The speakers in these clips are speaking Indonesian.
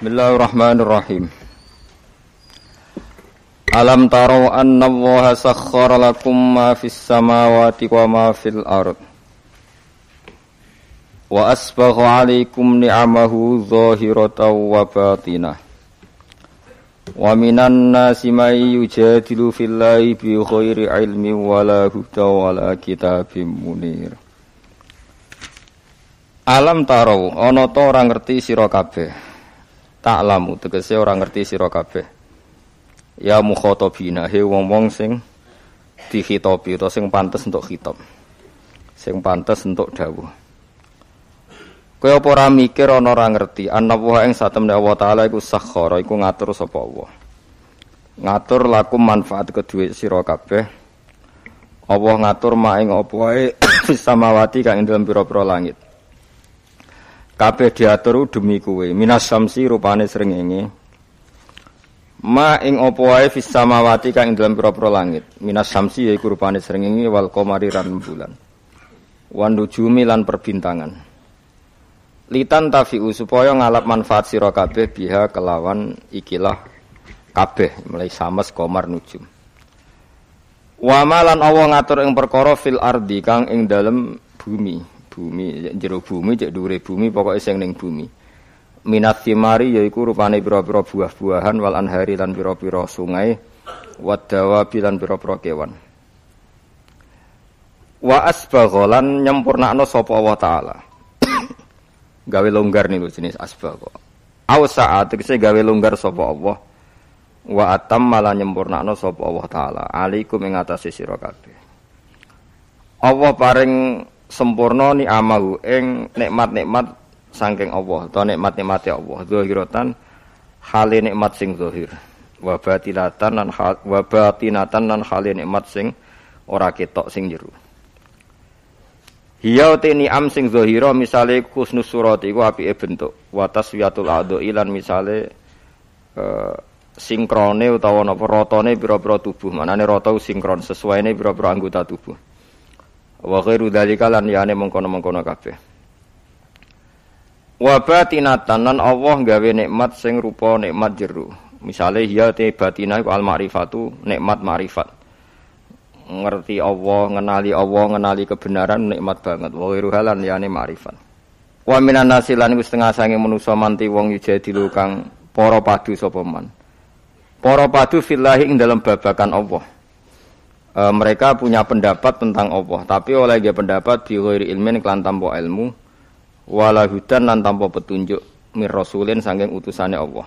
Bismillahirrahmanirrahim. Alam taro anna Allah sakhkhara lakum ma fis samawati wa ma fil ard. Wa asbagha 'alaikum ni'amahu zahiratan wa batinah. Wa minan nasi may yujadilu fillahi bi ghairi ilmin wala huda wala kitabim munir. Alam taro ana ta ora ngerti sira kabeh. Ta'lamu tegese ora ngerti sira kabeh. Ya mukhatabina he wong-wong sing dikhitabi utawa sing pantes untuk khitab sing pantes untuk dawuh. Kaya apa ora mikir ana ora ngerti? Wa ing satemene Allah taala iku sakhara iku ngatur sapa Allah? Ngatur laku manfaat kedue sira kabeh. Allah ngatur mak ing apa wae samawati kang ing dalem pira-pira langit kabeh diatur demi kuwe. Minas samsi rupane srengenge ma ing apa wae fis samawati kang dalam pira-pira langit. Minas samsi yaiku rupane srengenge wal qamari ran bulan. Wan nujumi lan perbintangan. Litan tafiu supaya ngalap manfaat sira kabeh biha kelawan ikilah kabeh mulai sames komar nujum wa malan Allah ngatur ing perkara fil ardi kang ing dalem bumi bumi jero bumi cek dhuwure bumi pokoke sing ning bumi. Minat thimari yaiku rupane pira-pira buah-buahan wal anhari lan pira-pira sungai wadawa bilan pira-pira kewan. Wa asbagholan nyempurnakno sapa Allah taala. Gawe longgar niku jenis asbagho au saat tegese gawe longgar sapa Allah. Wa atam malah nyempurnakno sapa Allah taala. Alaikum ing atase sira kabeh. Allah paring sempurna ni amahu ing nikmat-nikmat saking Allah atau nikmat-nikmat Allah. Zahiratan hale nikmat sing zahir. Wa batinatan lan wa batinatan lan hale nikmat sing ora ketok sing jero Hiya te ni'am sing zahira misale kusnus surat iku apike bentuk wa taswiyatul adu ilan misale uh, sinkrone utawa napa ratane pira-pira tubuh. Manane rata sinkron sesuaine pira-pira anggota tubuh wa ghairu dzalika lan yane mengkono-mengkono kabeh. Wa batinatan lan Allah gawe nikmat sing rupa nikmat jero misale hiya te batina iku al ma'rifatu nikmat ma'rifat. Ngerti Allah ngenali Allah ngenali kebenaran nikmat banget. Wa ghairu halan yane ma'rifat. Wa minan nasilan iku setengah sange manusa manti wong yujadilu kang para padu sapa man. Para padu fillahi ing dalam babakan Allah e, mereka punya pendapat tentang Allah, tapi oleh dia pendapat di ghairi ilmin kelan tanpa ilmu, wala hudan lan tanpa petunjuk mir rasulin saking utusane Allah.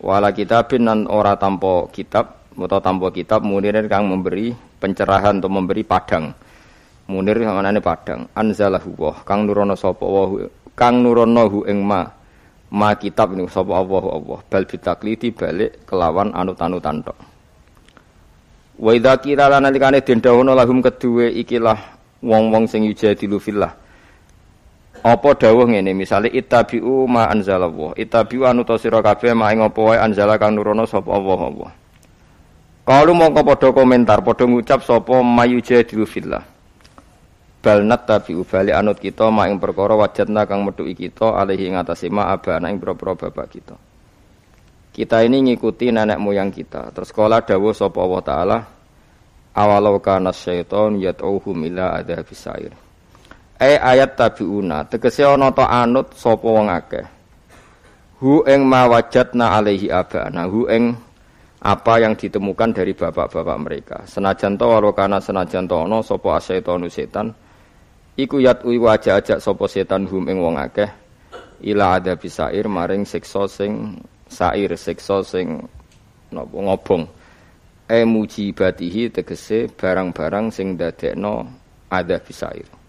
Wala kitabin lan ora tanpa kitab atau tanpa kitab munirin kang memberi pencerahan atau memberi padang. Munir manane padang. Anzalahu wa kang nurono sapa wa kang nurono hu ing ma ma kitab niku sapa Allah Allah bal bitakliti balik kelawan anut-anutan tok. Wa idza qila lana nalikane den lahum kedue ikilah wong-wong sing yujadilu fillah. Apa dawuh ngene misale ittabi'u ma anzalallah. Ittabi'u anu sira kabeh ma ing apa wae anzala nurono sapa Allah Allah. Kalau mongko padha komentar, padha ngucap sapa mayujadilu fillah. Bal nattabi'u bali anut kita ma ing perkara wajadna kang metuki kita alaihi ing atase ma abana ing pira-pira bapak kita. Kita ini ngikuti nenek moyang kita. Terus sekolah dawuh sapa Allah taala awalau kana syaiton yad'uhum ila adzabis sair. Eh ayat tabiuna tegese ana ta anut sapa wong akeh. Hu ing ma wajadna alaihi abana, hu ing apa yang ditemukan dari bapak-bapak mereka. Senajan to walau kana senajan to ana sapa asyaitonu setan iku yatui wajah ajak sapa setan hum ing wong akeh ila adzabis sair maring siksa sing sair siksa sing napa ngobong. E mujibatihi tegese barang-barang sing dadekno ada bisair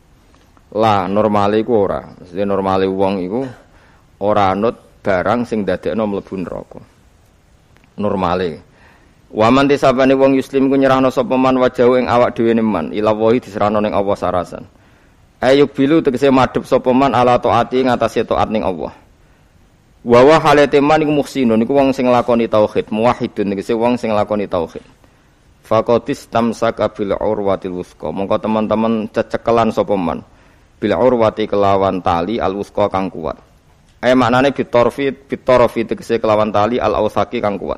lah normale iku ora. Mesti normale wong iku ora anut barang sing dadekno mlebu neraka. Normale. Waman tisabane wong muslim ku nyerahno sapa man wajahu ing awak dhewe man ila wahi diserahno ning Allah sarasan. Ayub bilu tegese madhep sapa man ala taati ngatasé taat ning Allah Wa wa halate man iku muhsinun niku wong sing nglakoni tauhid, muwahhidun niku wong sing nglakoni tauhid. Faqatis tamsaka bil urwatil wuthqa. Mongko teman-teman cecekelan sapa man bil urwati kelawan tali al wusqa kang kuat eh maknane bitorfi bitorfi tegese kelawan tali al ausaki kang kuat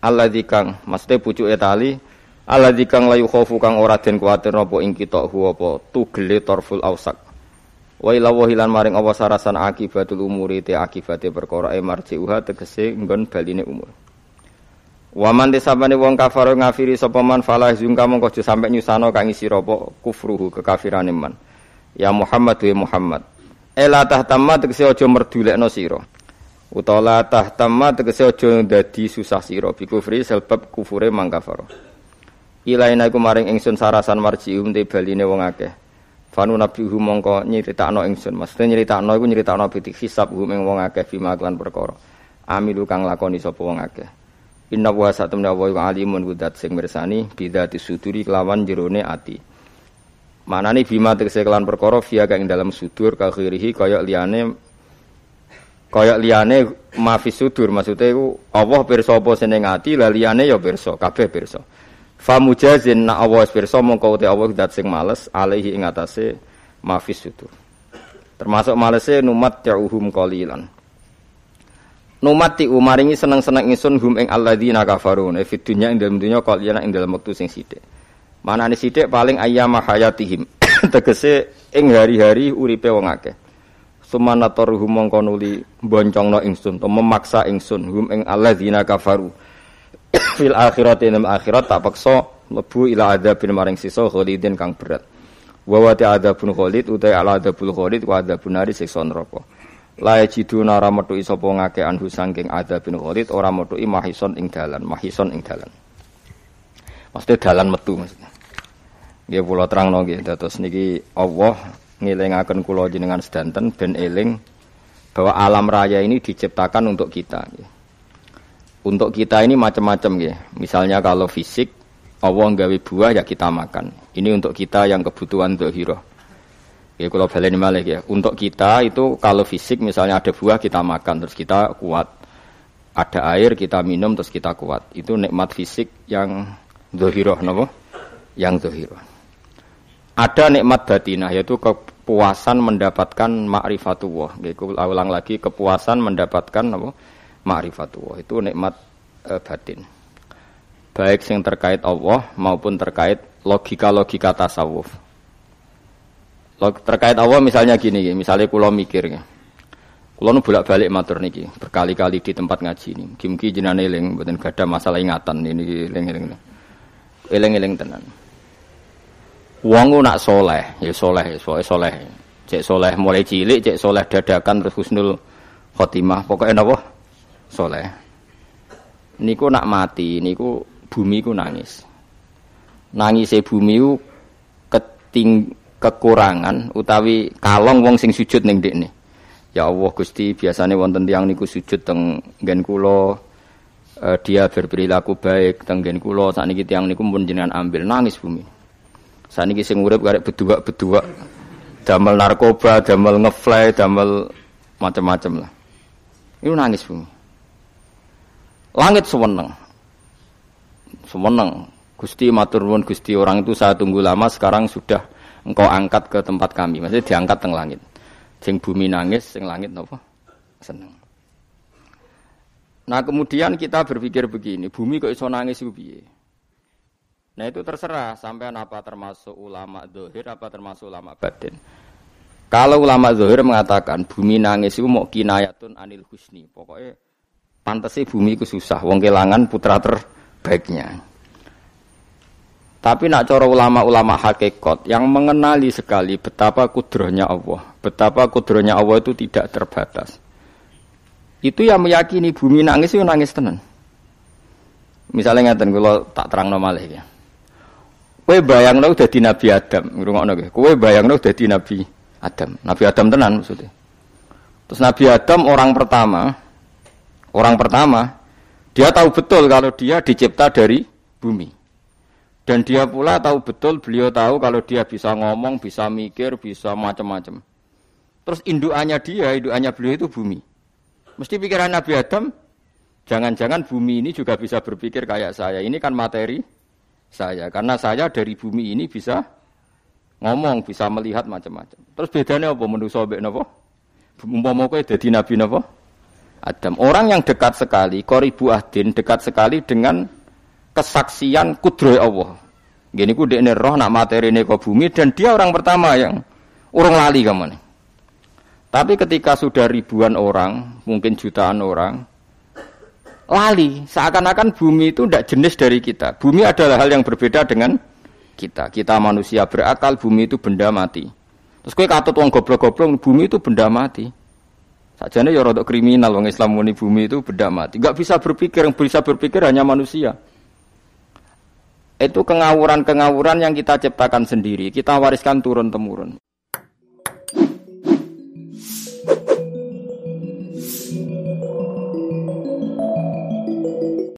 alladzi kang maksudnya pucuke tali alladzi kang layu khofu kang ora den kuwatir apa ing kita apa tugele torful ausak wa ila wahilan maring apa sarasan akibatul umuri te akibate perkara e marjiuha tegese nggon baline umur Waman desabane wong kafaro ngafiri sapa man falah zungka mongko aja sampe nyusano kang isi apa kufruhu kekafirane man. Ya Muhammad wa Muhammad. Ela tahtamma tegese aja merdulekno sira. Utawa la tahtamma tegese aja dadi susah sira bi kufri sebab kufure mang kafaro. Ilaina iku maring ingsun sarasan marjium te baline wong akeh. Fanu nabihu mongko nyritakno ingsun. Maksudnya nyritakno iku nyritakno bitik hisab ing wong akeh bima lan perkara. Amilu kang lakoni sapa wong akeh. Inna wa satamna wa alimun wudat sing mirsani bidati suduri kelawan jerone ati. Manane bima tegese kelan perkara via kang dalam sudur ka khirihi kaya liyane kaya liyane mafi sudur maksudnya iku Allah pirsa apa seneng ati la liyane ya pirsa kabeh pirsa. Fa mujazin na Allah pirsa mongko te Allah dat sing males alaihi ing atase mafi sudur. Termasuk malese numat ta'uhum qalilan. Numati umaringi seneng-seneng ingsun hum ing alladzina kafaru ne fit dunya ing dalem dunya kaliyan ing dalem wektu sing sithik. Manane sithik paling ayyama hayatihim. Tegese ing hari-hari uripe wong akeh. Sumanatoruhum mongko nuli boncongno ingsun memaksa ingsun hum ing alladzina kafaru. Fil akhirati ing akhirat tak paksa lebu ila adzabin maring sisa khalidin kang berat. Wa wa ta'adzabun khalid utai ala adzabul khalid wa adzabun nari siksa neraka. La yajiduna ora metuki sapa ngake anhu saking adzabin ghalid ora metuki mahison ing dalan, mahison ing dalan. Maksudnya dalan metu maksudnya. Nggih kula terangno nggih dados niki Allah ngelingaken kula jenengan sedanten ben eling bahwa alam raya ini diciptakan untuk kita. Untuk kita ini macam-macam ya. Misalnya kalau fisik Allah nggawe buah ya kita makan. Ini untuk kita yang kebutuhan dohiroh. Ya kalau baleni malih ya. Untuk kita itu kalau fisik misalnya ada buah kita makan terus kita kuat. Ada air kita minum terus kita kuat. Itu nikmat fisik yang dohiroh nopo? Yang dohiroh. Ada nikmat batinah yaitu kepuasan mendapatkan ma'rifatullah. Ya, ulang lagi kepuasan mendapatkan nopo? Ma'rifatullah. Itu nikmat e, batin. Baik yang terkait Allah maupun terkait logika-logika tasawuf terkait Allah misalnya gini, misalnya kulo mikir ya. Kulo nu bolak-balik matur niki, berkali-kali di tempat ngaji ini. Kimki jenane eling, mboten gada masalah ingatan ini eling-eling. Eling-eling tenan. Wong nak soleh, ya soleh, ya soleh, soleh. Cek soleh mulai cilik, cek soleh dadakan terus husnul khotimah. Pokoknya napa? Soleh. Niku nak mati, niku bumi ku nangis. Nangis bumi ku keting kekurangan utawi kalong wong sing sujud ning ndekne. Ya Allah Gusti, biasanya wonten tiang niku sujud teng nggen kula uh, dia berperilaku baik teng nggen kula sakniki tiang niku pun jenengan ambil nangis bumi. Sakniki sing urip karek bedua-bedua damel narkoba, damel ngefly, damel macam-macam lah. Itu nangis bumi. Langit seweneng. Seweneng. Gusti matur nuwun Gusti orang itu saya tunggu lama sekarang sudah engkau angkat ke tempat kami. Maksudnya diangkat teng langit. Sing bumi nangis, sing langit nopo seneng. Nah kemudian kita berpikir begini, bumi kok iso nangis itu piye? Nah itu terserah sampai apa termasuk ulama dohir apa termasuk ulama batin. Kalau ulama dohir mengatakan bumi nangis itu mau kinayatun anil husni, pokoknya pantasnya bumi itu susah, wong kelangan putra terbaiknya. Tapi nak cara ulama-ulama hakikat yang mengenali sekali betapa kudrohnya Allah, betapa kudrohnya Allah itu tidak terbatas. Itu yang meyakini bumi nangis itu nangis tenan. Misalnya ngeten kalau tak terang normal ya. Kue bayang lo udah di Nabi Adam, ngurungokno nggih. Kue bayang lo udah di Nabi Adam. Nabi Adam tenan maksudnya. Terus Nabi Adam orang pertama, orang pertama, dia tahu betul kalau dia dicipta dari bumi. Dan dia pula tahu betul, beliau tahu kalau dia bisa ngomong, bisa mikir, bisa macam-macam. Terus indukannya dia, indukannya beliau itu bumi. Mesti pikiran Nabi Adam, jangan-jangan bumi ini juga bisa berpikir kayak saya. Ini kan materi saya, karena saya dari bumi ini bisa ngomong, bisa melihat macam-macam. Terus bedanya apa manusa mbek napa? Umpama kowe dadi nabi napa? Adam. Orang yang dekat sekali, koribu ahdin, dekat sekali dengan kesaksian kudroy Allah. Gini ku dekne roh nak materi ke bumi dan dia orang pertama yang orang lali kamu nih. Tapi ketika sudah ribuan orang, mungkin jutaan orang, lali seakan-akan bumi itu tidak jenis dari kita. Bumi adalah hal yang berbeda dengan kita. Kita manusia berakal, bumi itu benda mati. Terus kue katut wong goblok-goblok, bumi itu benda mati. Sajane ya rodok kriminal wong Islam muni bumi itu benda mati. Enggak bisa berpikir, yang bisa berpikir hanya manusia. Itu kengawuran-kengawuran yang kita ciptakan sendiri, kita wariskan turun temurun.